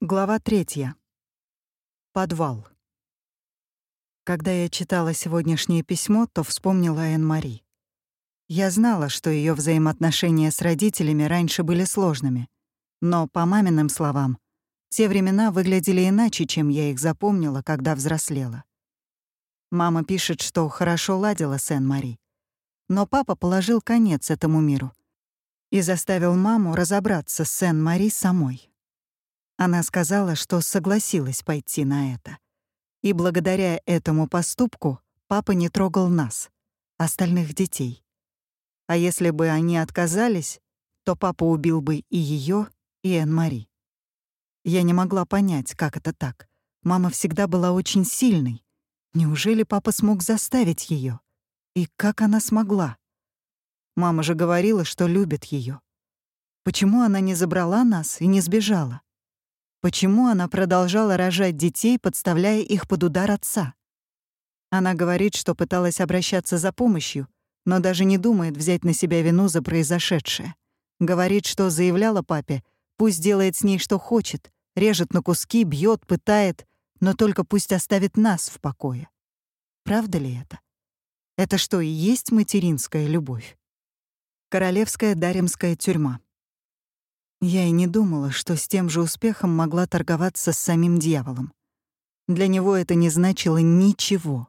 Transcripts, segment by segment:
Глава третья. Подвал. Когда я читала сегодняшнее письмо, то вспомнила Энн-Мари. Я знала, что ее взаимоотношения с родителями раньше были сложными, но, по маминым словам, те времена выглядели иначе, чем я их запомнила, когда взрослела. Мама пишет, что хорошо ладила с Энн-Мари. Но папа положил конец этому миру и заставил маму разобраться с Энн-Мари самой. Она сказала, что согласилась пойти на это. И благодаря этому поступку папа не трогал нас, остальных детей. А если бы они отказались, то папа убил бы и ее, и Энн-Мари. Я не могла понять, как это так. Мама всегда была очень сильной. Неужели папа смог заставить ее? И как она смогла? Мама же говорила, что любит ее. Почему она не забрала нас и не сбежала? Почему она продолжала рожать детей, подставляя их под удар отца? Она говорит, что пыталась обращаться за помощью, но даже не думает взять на себя вину за произошедшее. Говорит, что заявляла папе, пусть делает с ней что хочет, режет на куски, бьет, пытает, но только пусть оставит нас в покое. Правда ли это? Это что, и есть материнская любовь? Королевская Даремская тюрьма. Я и не думала, что с тем же успехом могла торговаться с самим дьяволом. Для него это не значило ничего.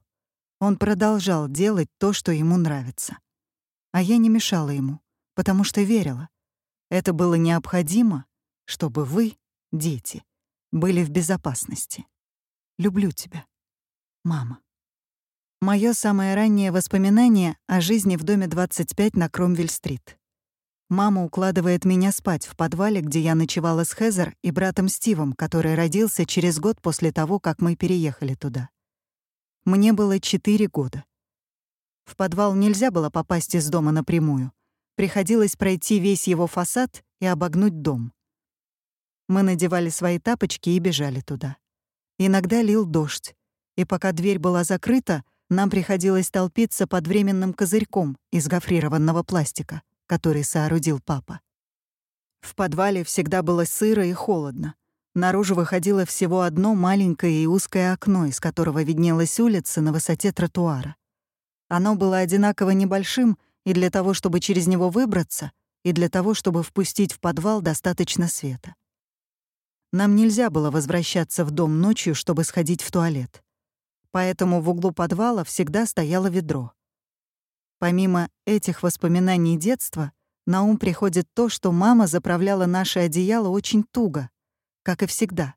Он продолжал делать то, что ему нравится. А я не мешала ему, потому что верила. Это было необходимо, чтобы вы, дети, были в безопасности. Люблю тебя, мама. Моё самое раннее воспоминание о жизни в доме 25 на Кромвель-стрит. Мама укладывает меня спать в подвале, где я ночевала с Хезер и братом Стивом, который родился через год после того, как мы переехали туда. Мне было четыре года. В подвал нельзя было попасть из дома напрямую. Приходилось пройти весь его фасад и обогнуть дом. Мы надевали свои тапочки и бежали туда. Иногда лил дождь, и пока дверь была закрыта, нам приходилось толпиться под временным козырьком из гофрированного пластика который соорудил папа. В подвале всегда было сыро и холодно. Наружу выходило всего одно маленькое и узкое окно, из которого виднелась улица на высоте тротуара. Оно было одинаково небольшим и для того, чтобы через него выбраться, и для того, чтобы впустить в подвал достаточно света. Нам нельзя было возвращаться в дом ночью, чтобы сходить в туалет. Поэтому в углу подвала всегда стояло ведро. Помимо этих воспоминаний детства, на ум приходит то, что мама заправляла наше одеяло очень туго, как и всегда.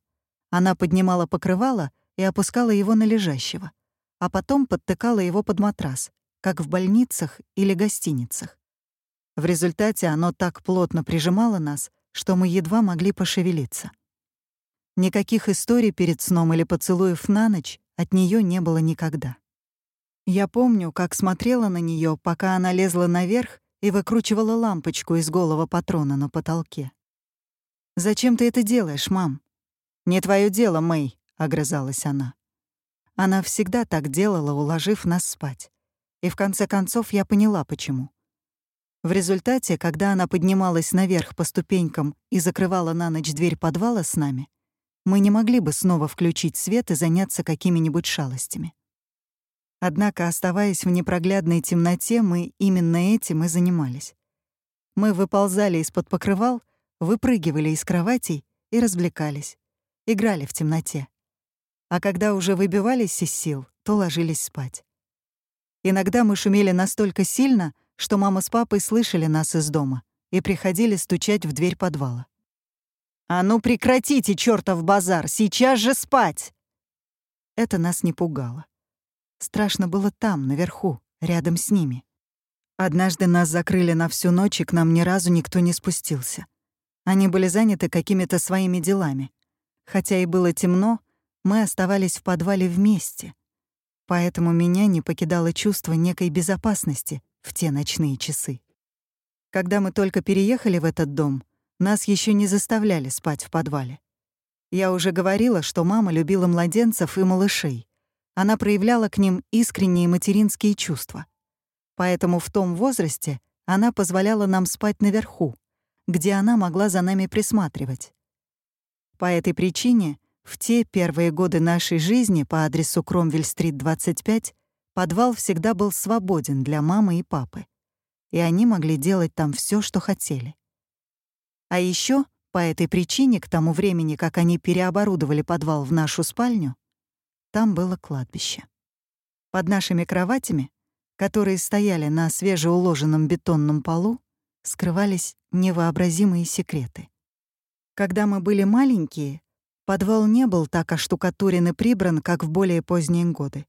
Она поднимала покрывало и опускала его на лежащего, а потом подтыкала его под матрас, как в больницах или гостиницах. В результате оно так плотно прижимало нас, что мы едва могли пошевелиться. Никаких историй перед сном или поцелуев на ночь от нее не было никогда. Я помню, как смотрела на нее, пока она лезла наверх и выкручивала лампочку из голого патрона на потолке. «Зачем ты это делаешь, мам?» «Не твое дело, Мэй», — огрызалась она. Она всегда так делала, уложив нас спать. И в конце концов я поняла, почему. В результате, когда она поднималась наверх по ступенькам и закрывала на ночь дверь подвала с нами, мы не могли бы снова включить свет и заняться какими-нибудь шалостями. Однако, оставаясь в непроглядной темноте, мы именно этим и занимались. Мы выползали из-под покрывал, выпрыгивали из кроватей и развлекались. Играли в темноте. А когда уже выбивались из сил, то ложились спать. Иногда мы шумели настолько сильно, что мама с папой слышали нас из дома и приходили стучать в дверь подвала. «А ну прекратите, чёртов базар! Сейчас же спать!» Это нас не пугало. Страшно было там, наверху, рядом с ними. Однажды нас закрыли на всю ночь, и к нам ни разу никто не спустился. Они были заняты какими-то своими делами. Хотя и было темно, мы оставались в подвале вместе. Поэтому меня не покидало чувство некой безопасности в те ночные часы. Когда мы только переехали в этот дом, нас еще не заставляли спать в подвале. Я уже говорила, что мама любила младенцев и малышей, она проявляла к ним искренние материнские чувства. Поэтому в том возрасте она позволяла нам спать наверху, где она могла за нами присматривать. По этой причине в те первые годы нашей жизни по адресу Кромвель-стрит, 25, подвал всегда был свободен для мамы и папы, и они могли делать там все, что хотели. А еще по этой причине, к тому времени, как они переоборудовали подвал в нашу спальню, там было кладбище. Под нашими кроватями, которые стояли на свежеуложенном бетонном полу, скрывались невообразимые секреты. Когда мы были маленькие, подвал не был так оштукатурен и прибран, как в более поздние годы.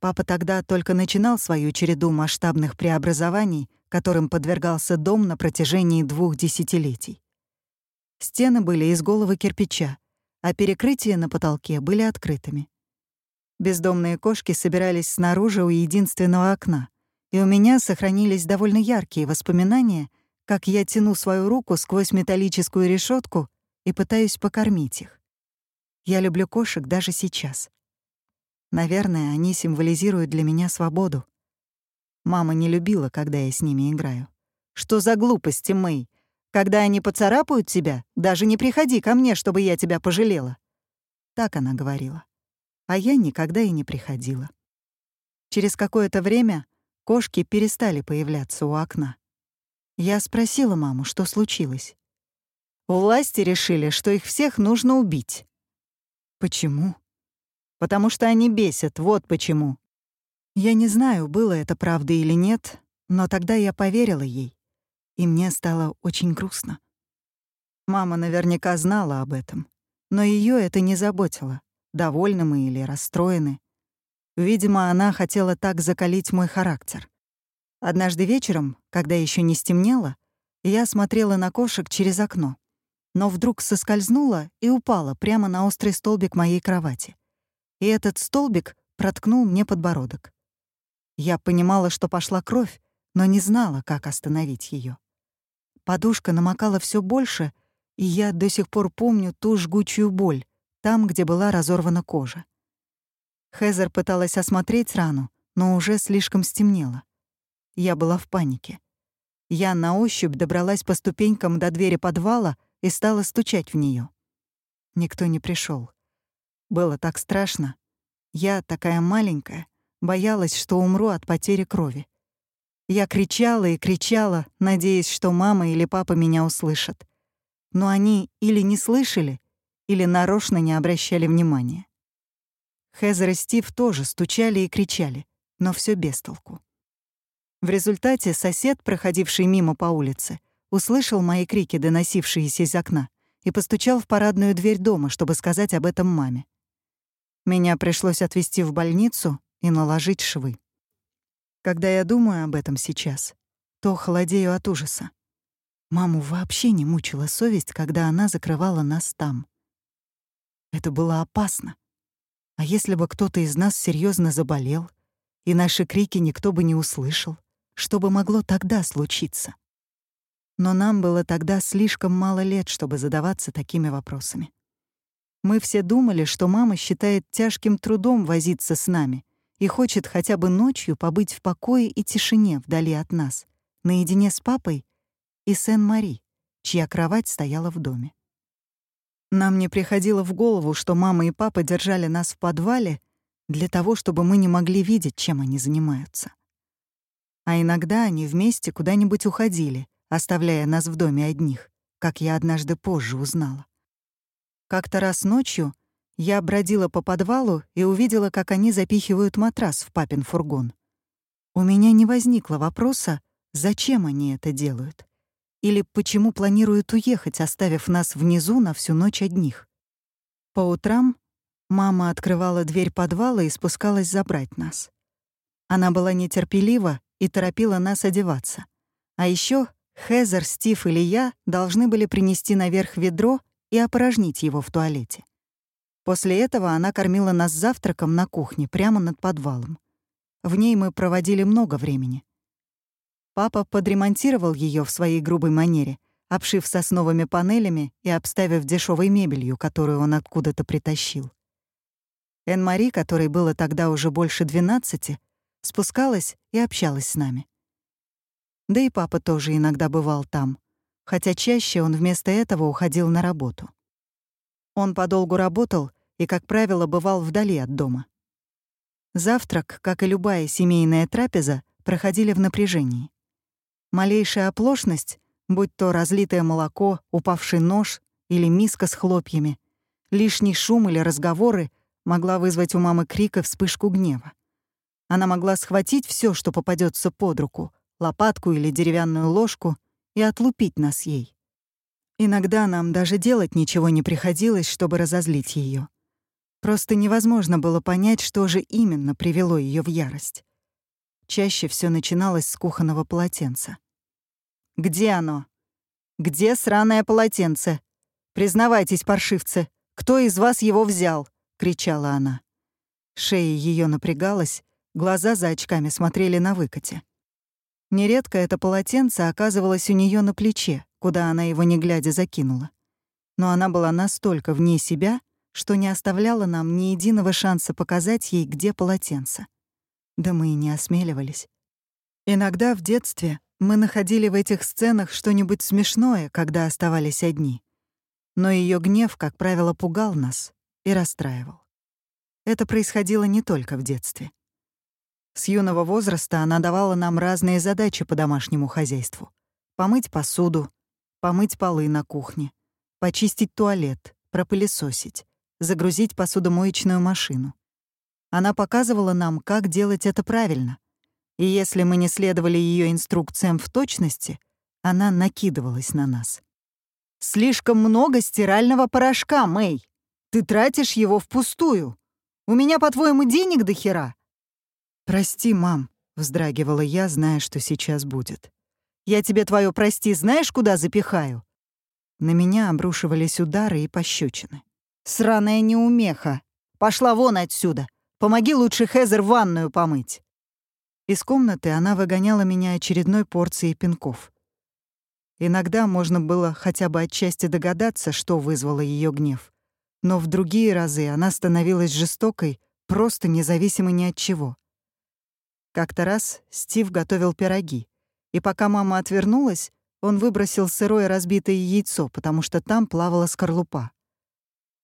Папа тогда только начинал свою череду масштабных преобразований, которым подвергался дом на протяжении двух десятилетий. Стены были из голого кирпича, а перекрытия на потолке были открытыми. Бездомные кошки собирались снаружи у единственного окна, и у меня сохранились довольно яркие воспоминания, как я тяну свою руку сквозь металлическую решетку и пытаюсь покормить их. Я люблю кошек даже сейчас. Наверное, они символизируют для меня свободу. Мама не любила, когда я с ними играю. «Что за глупости, Мэй? Когда они поцарапают тебя, даже не приходи ко мне, чтобы я тебя пожалела». Так она говорила. А я никогда и не приходила. Через какое-то время кошки перестали появляться у окна. Я спросила маму, что случилось. Власти решили, что их всех нужно убить. Почему? Потому что они бесят, вот почему. Я не знаю, было это правда или нет, но тогда я поверила ей, и мне стало очень грустно. Мама наверняка знала об этом, но ее это не заботило, довольны мы или расстроены. Видимо, она хотела так закалить мой характер. Однажды вечером, когда еще не стемнело, я смотрела на кошек через окно, но вдруг соскользнула и упала прямо на острый столбик моей кровати и этот столбик проткнул мне подбородок. Я понимала, что пошла кровь, но не знала, как остановить ее. Подушка намокала все больше, и я до сих пор помню ту жгучую боль, там, где была разорвана кожа. Хезер пыталась осмотреть рану, но уже слишком стемнело. Я была в панике. Я на ощупь добралась по ступенькам до двери подвала и стала стучать в нее. Никто не пришел. Было так страшно. Я, такая маленькая, боялась, что умру от потери крови. Я кричала и кричала, надеясь, что мама или папа меня услышат. Но они или не слышали, или нарочно не обращали внимания. Хезер и Стив тоже стучали и кричали, но все без толку. В результате сосед, проходивший мимо по улице, услышал мои крики, доносившиеся из окна, и постучал в парадную дверь дома, чтобы сказать об этом маме. Меня пришлось отвезти в больницу и наложить швы. Когда я думаю об этом сейчас, то холодею от ужаса. Маму вообще не мучила совесть, когда она закрывала нас там. Это было опасно. А если бы кто-то из нас серьезно заболел, и наши крики никто бы не услышал, что бы могло тогда случиться? Но нам было тогда слишком мало лет, чтобы задаваться такими вопросами. Мы все думали, что мама считает тяжким трудом возиться с нами и хочет хотя бы ночью побыть в покое и тишине вдали от нас, наедине с папой и Сен-Мари, чья кровать стояла в доме. Нам не приходило в голову, что мама и папа держали нас в подвале для того, чтобы мы не могли видеть, чем они занимаются. А иногда они вместе куда-нибудь уходили, оставляя нас в доме одних, как я однажды позже узнала. Как-то раз ночью я бродила по подвалу и увидела, как они запихивают матрас в папин фургон. У меня не возникло вопроса, зачем они это делают. Или почему планируют уехать, оставив нас внизу на всю ночь одних. По утрам мама открывала дверь подвала и спускалась забрать нас. Она была нетерпелива и торопила нас одеваться. А еще Хезер, Стив или я должны были принести наверх ведро и опорожнить его в туалете. После этого она кормила нас завтраком на кухне прямо над подвалом. В ней мы проводили много времени. Папа подремонтировал ее в своей грубой манере, обшив сосновыми панелями и обставив дешевой мебелью, которую он откуда-то притащил. Эн-Мари, которой было тогда уже больше 12, спускалась и общалась с нами. Да и папа тоже иногда бывал там, хотя чаще он вместо этого уходил на работу. Он подолгу работал и, как правило, бывал вдали от дома. Завтрак, как и любая семейная трапеза, проходили в напряжении. Малейшая оплошность, будь то разлитое молоко, упавший нож или миска с хлопьями, лишний шум или разговоры могла вызвать у мамы крик и вспышку гнева. Она могла схватить все, что попадется под руку, лопатку или деревянную ложку, и отлупить нас ей. Иногда нам даже делать ничего не приходилось, чтобы разозлить ее. Просто невозможно было понять, что же именно привело ее в ярость. Чаще все начиналось с кухонного полотенца. «Где оно? Где сраное полотенце? Признавайтесь, паршивцы, кто из вас его взял?» — кричала она. Шея ее напрягалась, глаза за очками смотрели на выкате. Нередко это полотенце оказывалось у нее на плече, куда она его не глядя закинула. Но она была настолько вне себя, что не оставляла нам ни единого шанса показать ей, где полотенце. Да мы и не осмеливались. Иногда в детстве мы находили в этих сценах что-нибудь смешное, когда оставались одни. Но ее гнев, как правило, пугал нас и расстраивал. Это происходило не только в детстве. С юного возраста она давала нам разные задачи по домашнему хозяйству. Помыть посуду, помыть полы на кухне, почистить туалет, пропылесосить, загрузить посудомоечную машину. Она показывала нам, как делать это правильно. И если мы не следовали ее инструкциям в точности, она накидывалась на нас. «Слишком много стирального порошка, Мэй. Ты тратишь его впустую. У меня, по-твоему, денег до хера?» «Прости, мам», — вздрагивала я, зная, что сейчас будет. «Я тебе твое прости знаешь, куда запихаю?» На меня обрушивались удары и пощечины. «Сраная неумеха! Пошла вон отсюда! Помоги лучше Хезер ванную помыть!» Из комнаты она выгоняла меня очередной порцией пинков. Иногда можно было хотя бы отчасти догадаться, что вызвало ее гнев. Но в другие разы она становилась жестокой, просто независимо ни от чего. Как-то раз Стив готовил пироги, и пока мама отвернулась, он выбросил сырое разбитое яйцо, потому что там плавала скорлупа.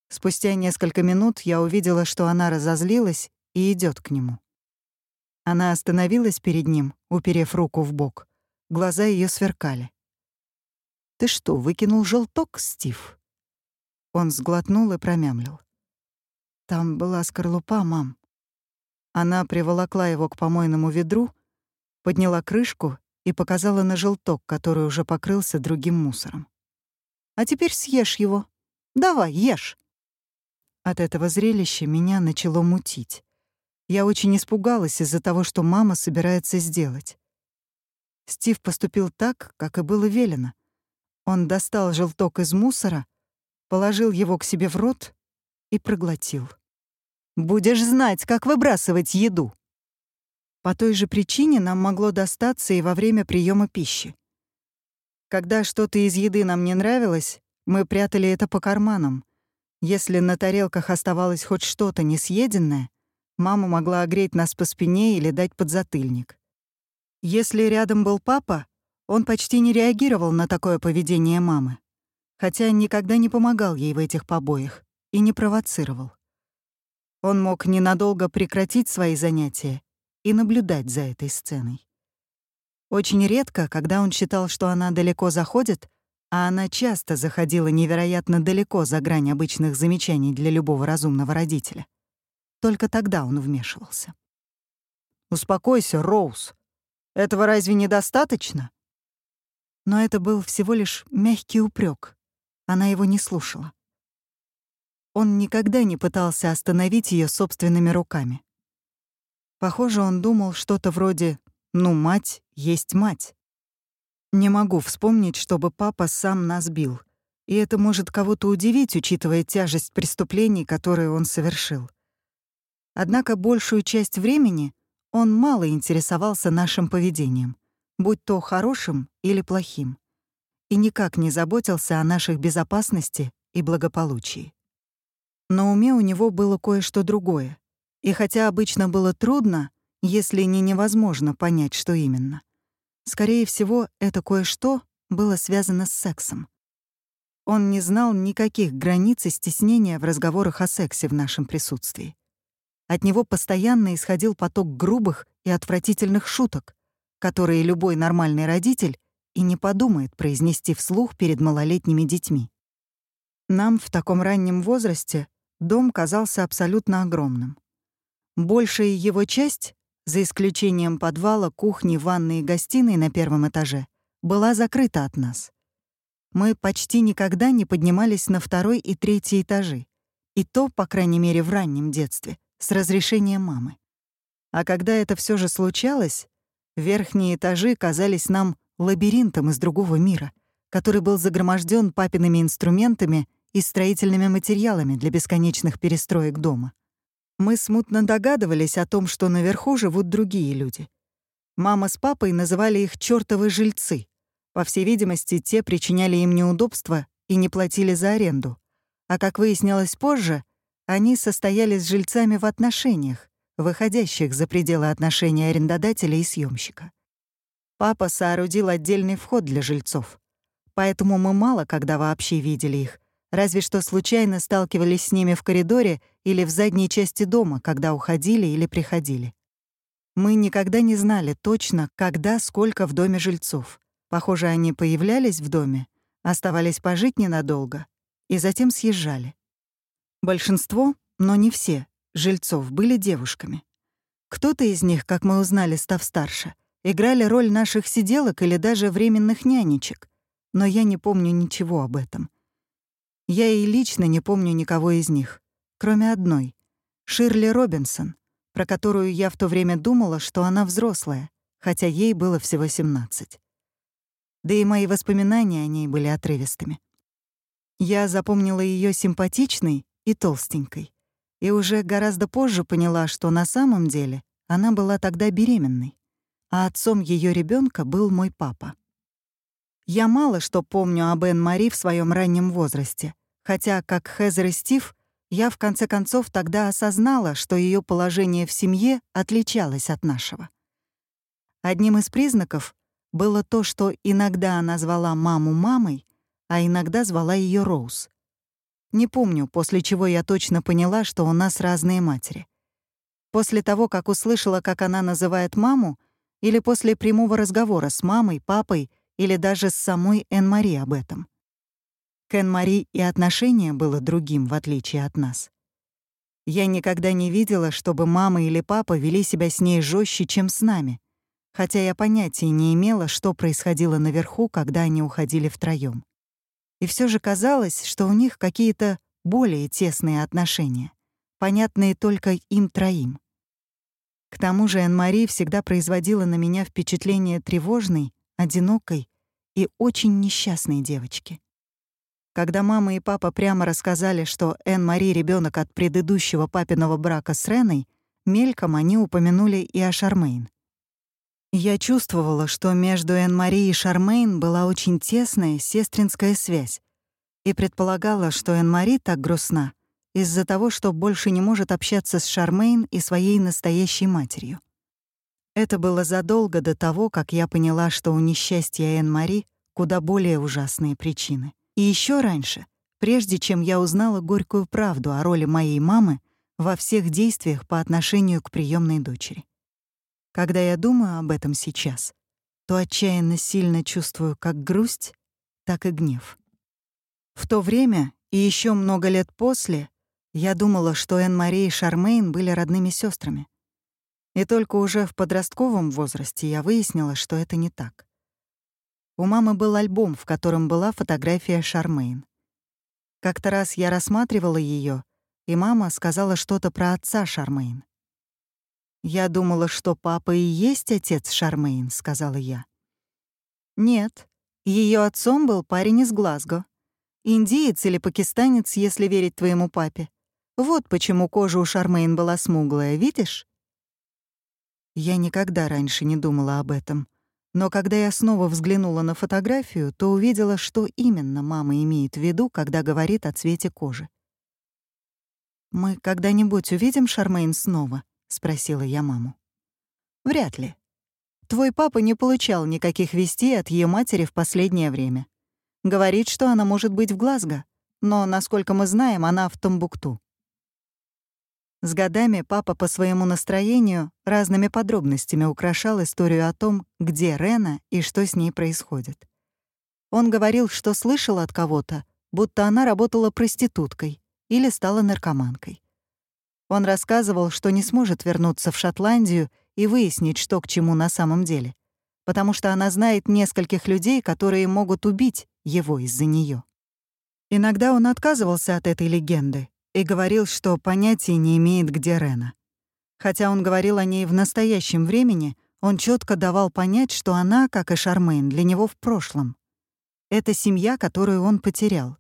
Спустя несколько минут я увидела, что она разозлилась и идет к нему. Она остановилась перед ним, уперев руку в бок. Глаза ее сверкали. «Ты что, выкинул желток, Стив?» Он сглотнул и промямлил. «Там была скорлупа, мам». Она приволокла его к помойному ведру, подняла крышку и показала на желток, который уже покрылся другим мусором. «А теперь съешь его. Давай, ешь». От этого зрелища меня начало мутить. Я очень испугалась из-за того, что мама собирается сделать. Стив поступил так, как и было велено. Он достал желток из мусора, положил его к себе в рот и проглотил. «Будешь знать, как выбрасывать еду!» По той же причине нам могло достаться и во время приема пищи. Когда что-то из еды нам не нравилось, мы прятали это по карманам, если на тарелках оставалось хоть что-то несъеденное, мама могла огреть нас по спине или дать подзатыльник. Если рядом был папа, он почти не реагировал на такое поведение мамы, хотя никогда не помогал ей в этих побоях и не провоцировал. Он мог ненадолго прекратить свои занятия и наблюдать за этой сценой. Очень редко, когда он считал, что она далеко заходит, а она часто заходила невероятно далеко за грань обычных замечаний для любого разумного родителя. Только тогда он вмешивался. «Успокойся, Роуз. Этого разве недостаточно?» Но это был всего лишь мягкий упрек. Она его не слушала. Он никогда не пытался остановить ее собственными руками. Похоже, он думал что-то вроде «ну, мать есть мать». Не могу вспомнить, чтобы папа сам нас бил. И это может кого-то удивить, учитывая тяжесть преступлений, которые он совершил. Однако большую часть времени он мало интересовался нашим поведением, будь то хорошим или плохим, и никак не заботился о наших безопасности и благополучии. На уме у него было кое-что другое, и хотя обычно было трудно, если не невозможно понять, что именно, Скорее всего, это кое-что было связано с сексом. он не знал никаких границ и стеснения в разговорах о сексе в нашем присутствии. От него постоянно исходил поток грубых и отвратительных шуток, которые любой нормальный родитель и не подумает произнести вслух перед малолетними детьми. Нам в таком раннем возрасте дом казался абсолютно огромным. Большая его часть, за исключением подвала, кухни, ванной и гостиной на первом этаже, была закрыта от нас. Мы почти никогда не поднимались на второй и третий этажи, и то, по крайней мере, в раннем детстве, с разрешения мамы. А когда это все же случалось, верхние этажи казались нам лабиринтом из другого мира, который был загроможден папиными инструментами и строительными материалами для бесконечных перестроек дома. Мы смутно догадывались о том, что наверху живут другие люди. Мама с папой называли их чёртовы жильцы. По всей видимости, те причиняли им неудобства и не платили за аренду. А как выяснилось позже, они состояли с жильцами в отношениях, выходящих за пределы отношений арендодателя и съемщика. Папа соорудил отдельный вход для жильцов, поэтому мы мало когда вообще видели их, разве что случайно сталкивались с ними в коридоре или в задней части дома, когда уходили или приходили. Мы никогда не знали точно, когда, сколько в доме жильцов. Похоже, они появлялись в доме, оставались пожить ненадолго и затем съезжали. Большинство, но не все, жильцов были девушками. Кто-то из них, как мы узнали, став старше, играли роль наших сиделок или даже временных нянечек, но я не помню ничего об этом. Я и лично не помню никого из них, кроме одной — Ширли Робинсон, про которую я в то время думала, что она взрослая, хотя ей было всего 17. Да и мои воспоминания о ней были отрывистыми. Я запомнила ее симпатичной и толстенькой, и уже гораздо позже поняла, что на самом деле она была тогда беременной, а отцом ее ребенка был мой папа. Я мало что помню об Энн Мари в своем раннем возрасте, хотя, как Хезер и Стив, я в конце концов тогда осознала, что ее положение в семье отличалось от нашего. Одним из признаков было то, что иногда она звала маму мамой, а иногда звала ее Роуз. Не помню, после чего я точно поняла, что у нас разные матери. После того, как услышала, как она называет маму, или после прямого разговора с мамой, папой или даже с самой Эн-Мари об этом. К Эн-Мари и отношение было другим, в отличие от нас. Я никогда не видела, чтобы мама или папа вели себя с ней жестче, чем с нами, хотя я понятия не имела, что происходило наверху, когда они уходили втроём. И все же казалось, что у них какие-то более тесные отношения, понятные только им троим. К тому же Эн-Мари всегда производила на меня впечатление тревожной, одинокой и очень несчастной девочки. Когда мама и папа прямо рассказали, что Эн-Мари — ребенок от предыдущего папиного брака с Реной, мельком они упомянули и о Шармейн. Я чувствовала, что между Эн-Мари и Шармейн была очень тесная сестринская связь, и предполагала, что Эн-Мари так грустна из-за того, что больше не может общаться с Шармейн и своей настоящей матерью. Это было задолго до того, как я поняла, что у несчастья Эн-Мари куда более ужасные причины. И еще раньше, прежде чем я узнала горькую правду о роли моей мамы во всех действиях по отношению к приемной дочери. Когда я думаю об этом сейчас, то отчаянно сильно чувствую как грусть, так и гнев. В то время и еще много лет после я думала, что Энн-Мари и Шармейн были родными сестрами. И только уже в подростковом возрасте я выяснила, что это не так. У мамы был альбом, в котором была фотография Шармейн. Как-то раз я рассматривала ее, и мама сказала что-то про отца Шармейн. «Я думала, что папа и есть отец Шармейн», — сказала я. «Нет, ее отцом был парень из Глазго. Индиец или пакистанец, если верить твоему папе. Вот почему кожа у Шармейн была смуглая, видишь?» Я никогда раньше не думала об этом. Но когда я снова взглянула на фотографию, то увидела, что именно мама имеет в виду, когда говорит о цвете кожи. «Мы когда-нибудь увидим Шармейн снова?» — спросила я маму. «Вряд ли. Твой папа не получал никаких вестей от ее матери в последнее время. Говорит, что она может быть в Глазго, но, насколько мы знаем, она в Томбукту. С годами папа по своему настроению разными подробностями украшал историю о том, где Рена и что с ней происходит. Он говорил, что слышал от кого-то, будто она работала проституткой или стала наркоманкой. Он рассказывал, что не сможет вернуться в Шотландию и выяснить, что к чему на самом деле, потому что она знает нескольких людей, которые могут убить его из-за нее. Иногда он отказывался от этой легенды и говорил, что понятия не имеет, где Рена. Хотя он говорил о ней в настоящем времени, он четко давал понять, что она, как и Шармейн, для него в прошлом. Это семья, которую он потерял.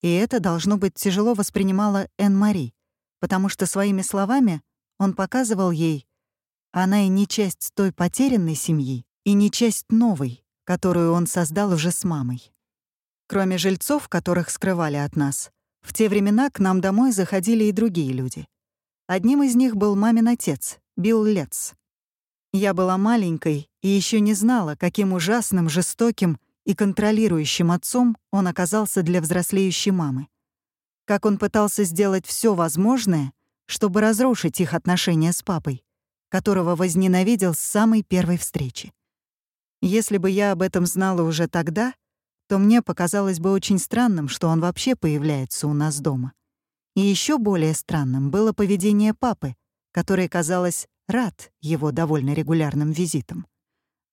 И это, должно быть, тяжело воспринимала Энн-Мари, потому что своими словами он показывал ей, она и не часть той потерянной семьи, и не часть новой, которую он создал уже с мамой. Кроме жильцов, которых скрывали от нас, в те времена к нам домой заходили и другие люди. Одним из них был мамин отец, Билл Летц. Я была маленькой и еще не знала, каким ужасным, жестоким и контролирующим отцом он оказался для взрослеющей мамы. Как он пытался сделать все возможное, чтобы разрушить их отношения с папой, которого возненавидел с самой первой встречи. Если бы я об этом знала уже тогда, то мне показалось бы очень странным, что он вообще появляется у нас дома. И еще более странным было поведение папы, который, казалось, рад его довольно регулярным визитам.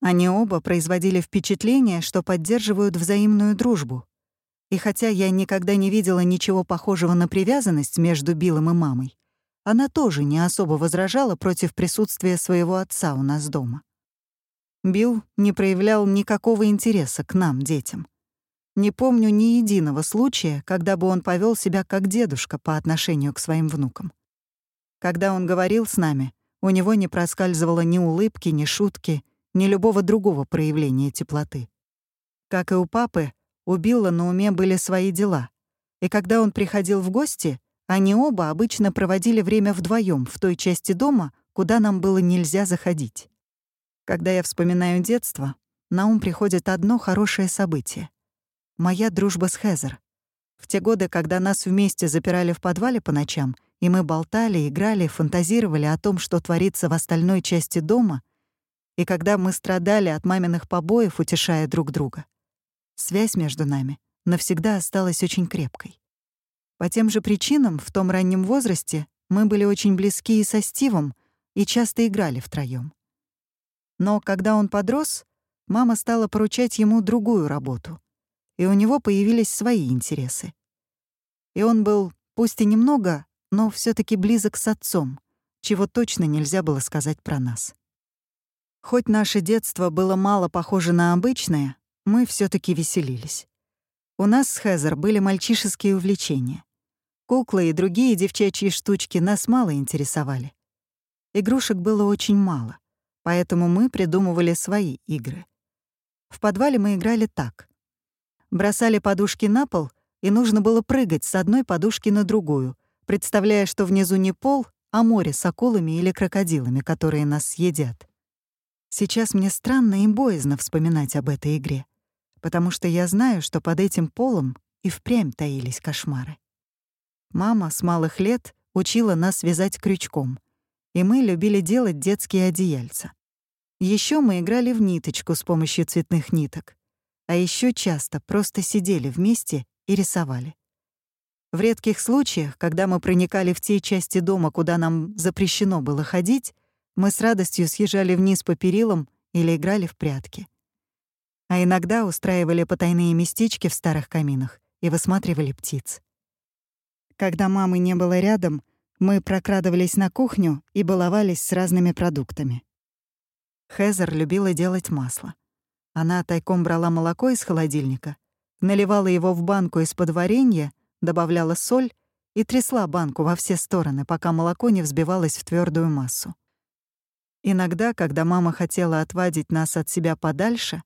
Они оба производили впечатление, что поддерживают взаимную дружбу. И хотя я никогда не видела ничего похожего на привязанность между Биллом и мамой, она тоже не особо возражала против присутствия своего отца у нас дома. Билл не проявлял никакого интереса к нам, детям. Не помню ни единого случая, когда бы он повел себя как дедушка по отношению к своим внукам. Когда он говорил с нами, у него не проскальзывало ни улыбки, ни шутки, ни любого другого проявления теплоты. Как и у папы, у Билла на уме были свои дела. И когда он приходил в гости, они оба обычно проводили время вдвоем в той части дома, куда нам было нельзя заходить. Когда я вспоминаю детство, на ум приходит одно хорошее событие — моя дружба с Хезер. В те годы, когда нас вместе запирали в подвале по ночам, и мы болтали, играли, фантазировали о том, что творится в остальной части дома, и когда мы страдали от маминых побоев, утешая друг друга, связь между нами навсегда осталась очень крепкой. По тем же причинам в том раннем возрасте мы были очень близки и со Стивом, и часто играли втроём. Но когда он подрос, мама стала поручать ему другую работу — и у него появились свои интересы. И он был, пусть и немного, но все таки близок с отцом, чего точно нельзя было сказать про нас. Хоть наше детство было мало похоже на обычное, мы все таки веселились. У нас с Хезер были мальчишеские увлечения. Куклы и другие девчачьи штучки нас мало интересовали. Игрушек было очень мало, поэтому мы придумывали свои игры. В подвале мы играли так. Бросали подушки на пол, и нужно было прыгать с одной подушки на другую, представляя, что внизу не пол, а море с акулами или крокодилами, которые нас съедят. Сейчас мне странно и боязно вспоминать об этой игре, потому что я знаю, что под этим полом и впрямь таились кошмары. Мама с малых лет учила нас вязать крючком, и мы любили делать детские одеяльца. Еще мы играли в ниточку с помощью цветных ниток а еще часто просто сидели вместе и рисовали. В редких случаях, когда мы проникали в те части дома, куда нам запрещено было ходить, мы с радостью съезжали вниз по перилам или играли в прятки. А иногда устраивали потайные местечки в старых каминах и высматривали птиц. Когда мамы не было рядом, мы прокрадывались на кухню и баловались с разными продуктами. Хезер любила делать масло. Она тайком брала молоко из холодильника, наливала его в банку из-под варенья, добавляла соль и трясла банку во все стороны, пока молоко не взбивалось в твердую массу. Иногда, когда мама хотела отвадить нас от себя подальше,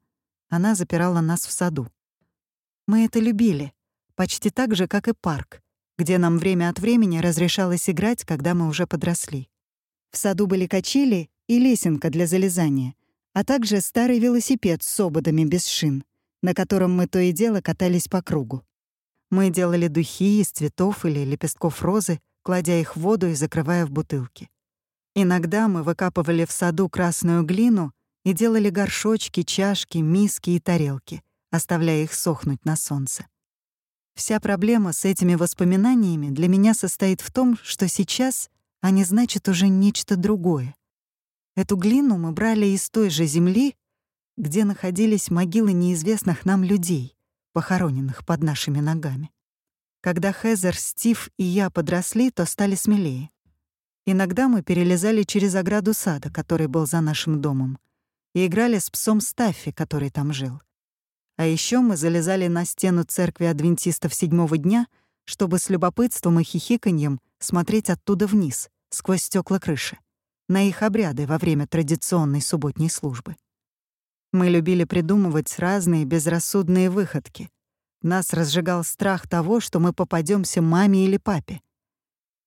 она запирала нас в саду. Мы это любили, почти так же, как и парк, где нам время от времени разрешалось играть, когда мы уже подросли. В саду были качели и лесенка для залезания — а также старый велосипед с ободами без шин. на котором мы то и дело катались по кругу. Мы делали духи из цветов или лепестков розы, кладя их в воду и закрывая в бутылки. Иногда мы выкапывали в саду красную глину и делали горшочки, чашки, миски и тарелки, оставляя их сохнуть на солнце. Вся проблема с этими воспоминаниями для меня состоит в том, что сейчас они значат уже нечто другое. Эту глину мы брали из той же земли, где находились могилы неизвестных нам людей, похороненных под нашими ногами. Когда Хезер, Стив и я подросли, то стали смелее. Иногда мы перелезали через ограду сада, который был за нашим домом, и играли с псом Стаффи, который там жил. А еще мы залезали на стену церкви адвентистов седьмого дня, чтобы с любопытством и хихиканьем смотреть оттуда вниз, сквозь стекла крыши, на их обряды во время традиционной субботней службы. Мы любили придумывать разные безрассудные выходки. Нас разжигал страх того, что мы попадемся маме или папе.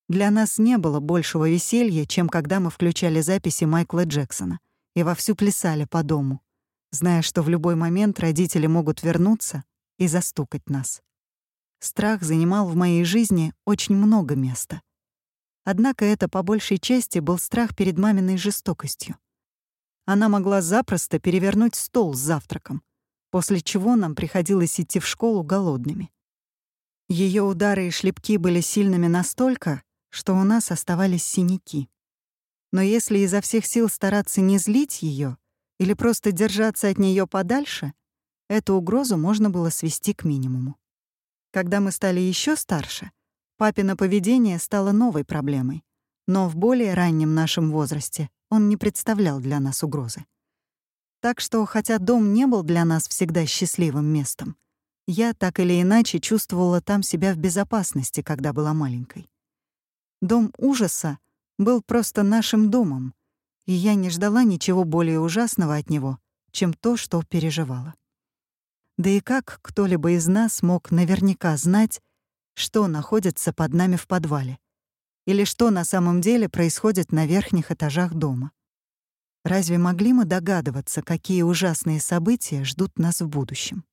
Для нас не было большего веселья, чем когда мы включали записи Майкла Джексона и вовсю плясали по дому, зная, что в любой момент родители могут вернуться и застукать нас. Страх занимал в моей жизни очень много места. Однако это по большей части был страх перед маминой жестокостью. Она могла запросто перевернуть стол с завтраком, после чего нам приходилось идти в школу голодными. Ее удары и шлепки были сильными настолько, что у нас оставались синяки. Но если изо всех сил стараться не злить ее, или просто держаться от нее подальше, эту угрозу можно было свести к минимуму. Когда мы стали еще старше, папино поведение стало новой проблемой, но в более раннем нашем возрасте он не представлял для нас угрозы. Так что, хотя дом не был для нас всегда счастливым местом, я так или иначе чувствовала там себя в безопасности, когда была маленькой. Дом ужаса был просто нашим домом, и я не ждала ничего более ужасного от него, чем то, что переживала. Да и как кто-либо из нас мог наверняка знать, что находится под нами в подвале, или что на самом деле происходит на верхних этажах дома? Разве могли мы догадываться, какие ужасные события ждут нас в будущем?